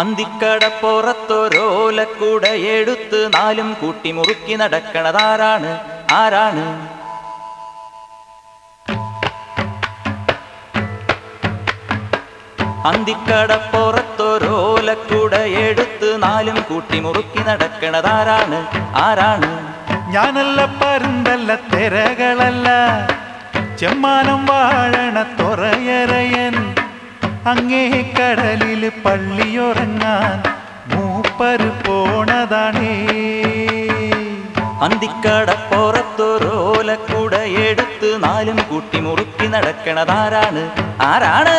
അന്തിക്കടപ്പുറത്തൊരോലക്കൂട എടുത്ത് നാലും കൂട്ടി മുറുക്കി നടക്കണതാരാണ്? ആരാണ്? അന്തിക്കടപ്പുറത്തൊരോലക്കൂട എടുത്ത് നാലും കൂട്ടി മുറുക്കി നടക്കണതാരാണ്? ആരാണ്? ഞാനല്ല പരുന്തല്ല തിരകളല്ല. ചെമ്മാനം വാഴണ തൊറയറയൻ അങ്ങേ കടലിൽ പള്ളിയുറങ്ങാൻ മൂപ്പര് പോണതാണേ. അന്തിക്കടപ്പുറത്തൊരോലക്കൂട എടുത്ത് നാലും കൂട്ടി മുറുക്കി നടക്കണതാരാണ്? ആരാണ്?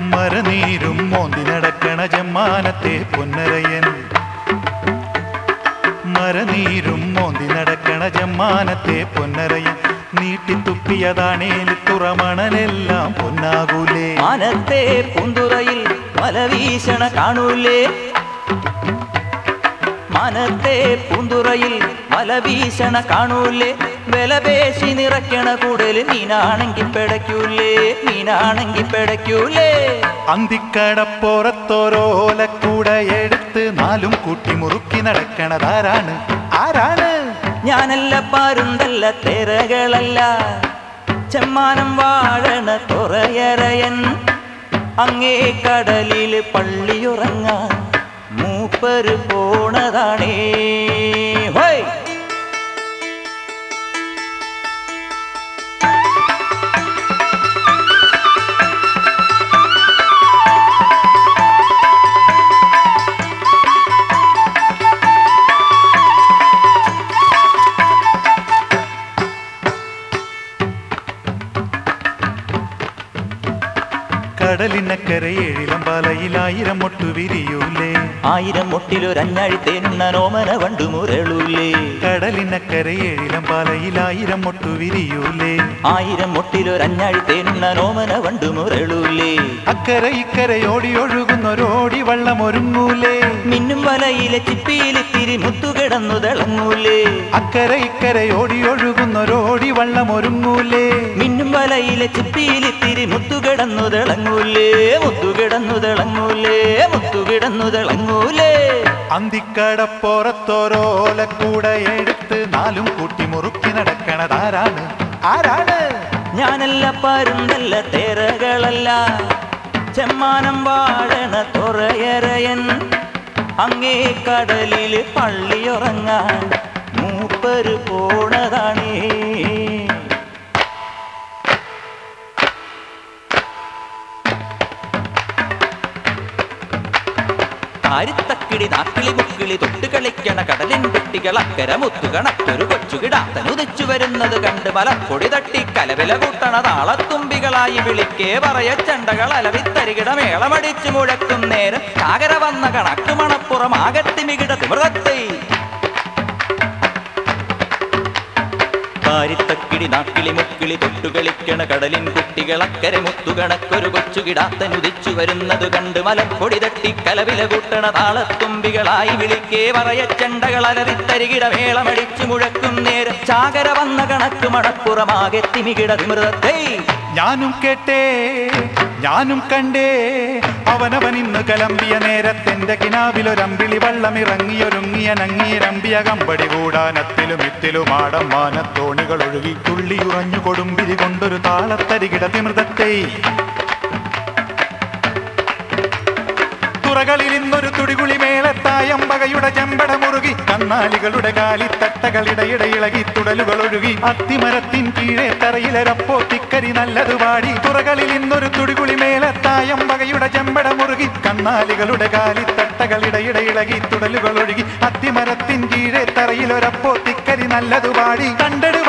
മരനീരും മോന്തി നടക്കണ ജമ്മാനത്തെ പൊന്നരയൻ. മരനീരും മോന്തി നടക്കണ ജമ്മാനത്തെ പൊന്നരയൻ. നീട്ടിത്തുപ്പിയതാണേൽ തുറമണലെല്ലാം പൊന്നാകൂലേ. മനത്തെ പൂന്തുറയിൽ മലവീശണ കാണൂലേ. മനത്തെ പൂന്തുറയിൽ മലവീശണ കാണൂലേ. വിലപേശി നിറയ്ക്കണ കൂടുതൽ മീനാണെങ്കിൽ പിടയ്ക്കൂലേ. മീനാണെങ്കിൽ പിടയ്ക്കൂലേ. അന്തിക്കടപ്പുറത്തോരോലക്കൂട എടുത്ത് നാലും കൂട്ടി മുറുക്കി നടക്കണതാരാണ്? ആരാണ്? ഞാനല്ല പാരുന്തല്ല തിരകളല്ല. ചെമ്മാനം വാഴണ തുറയറയൻ അങ്ങേ കടലിൽ പള്ളിയുറങ്ങാൻ മൂപ്പര് പോണതാണേ. കടലിനക്കര ഏഴിലം പാലയിലായിരം മൊട്ടു വിരിയൂലേ ആയിരം മുട്ടിലൊരഞ്ഞാഴി തേനുണ്ണ നോമന വണ്ടു മുരളൂലേ പാലയിലായിരം മൊട്ടു വിരിയൂലേ ആയിരം മുട്ടിലൊരഞ്ഞാഴി തേനുണ്ണ നോമന വണ്ടു മുരളൂലേ അക്കര ഇക്കരയോടി ഒഴുകുന്നൊരോടി വള്ളം ഒരുങ്ങൂലേ മിന്നും വലയിലെ ചിപ്പിയിലിത്തിരി മുത്തുകിടന്നു തിളങ്ങൂലേ? അക്കര ഇക്കരയോടി ഒഴുകുന്നൊരോടി വള്ളം ഒരുങ്ങൂലേ മിന്നും വലയിലെ ചിപ്പിയിലിത്തിരി മുത്തുകിടന്നു തിളങ്ങൂലേ? മുത്തുകിടന്നു തിളങ്ങൂലേ മുത്തുകിടന്നു തിളങ്ങൂലേ അന്തിക്കടപ്പുറത്തോരോലക്കൂട എടുത്ത് നാലും കൂട്ടി മുറുക്കി നടക്കണതാരാണ് ആരാണ്? ഞാനല്ല പരുന്തല്ല തേരകളല്ല. ചെമ്മാനം വാഴണ തുറയറയൻ അങ്ങേ കടലിൽ പള്ളിയുറങ്ങാൻ മൂപ്പര് പോണതാണേ മുക്കിളി തൊട്ട് കളിക്കണ കടലിൻ കുട്ടികൾ അക്കര മുത്തുകണക്കൊരു കൊച്ചുകിടാത്തനുദിച്ചു വരുന്നത് കണ്ട് മലപ്പൊടി തട്ടി കലവില കൂട്ടണ താളത്തുമ്പികളായി വിളിക്കേ പറയ ചണ്ടകൾ അലവിത്തരികിട മേളമടിച്ചു മുഴക്കും നേരം. കാകര വന്ന കണക്ക് മണപ്പുറം ആകത്തിമികിട തിമൃതത്തെ കാരിത്തക്കിടി നാക്കിളി മുക്കിളി തൊട്ടുകളിക്കണ കടലിൻ കുട്ടികൾ അക്കരെ മുത്തുകണക്കൊരു കൊച്ചുകിടാത്തനുദിച്ചു വരുന്നത് കണ്ട് മലപ്പൊടി തട്ടി കലവില കൂട്ടണ താളത്തുമ്പികളായി വിളിക്കേ പറയ ചണ്ടകൾ അലറിത്തരികിട മേളമടിച്ചു മുഴക്കും നേരം ചാകര വന്ന കണക്ക് മണപ്പുറമാകെ തിമികിട വിമൃതത്തെ ഞാനും കേട്ടേ ഞാനും കണ്ടേ. അവനവൻ ഇന്ന് കലമ്പിയ നേരത്തെന്റെ കിനാവിലൊരമ്പിളി വള്ളമിറങ്ങിയൊരുങ്ങിയ നങ്ങിയരമ്പിയ കമ്പടി കൂടാനത്തിലും ഇത്തിലും ആടം മാനത്തോണികൾ ഒഴുകി തുള്ളിയുറഞ്ഞു കൊടുമ്പിരി കൊണ്ടൊരു താളത്തരികിട തിമൃതത്തെ. തുറകളിൽ ഇന്നൊരു തുടികുളി മേളത്തായമ്പകയുടെ ചെമ്പട മുറുകി കന്നാലികളുടെ കാലിത്തട്ടകളിടയിട ഇളകി തുടലുകൾ ഒഴുകി അത്തിമരത്തിൻ കീഴെ തറയിലരപ്പോ തിക്കരി നല്ലത് പാടി തുറകളിൽ ഇന്നൊരു തുടികുളി മേളത്തായമ്പകയുടെ ചെമ്പട മുറുകി കന്നാലികളുടെ കാലിത്തട്ടകളിടയിട ഇളകി തുടലുകൾ ഒഴുകി അത്തിമരത്തിൻ കീഴെ തറയിലൊരപ്പോ തിക്കരി നല്ലത് പാടി കണ്ടട്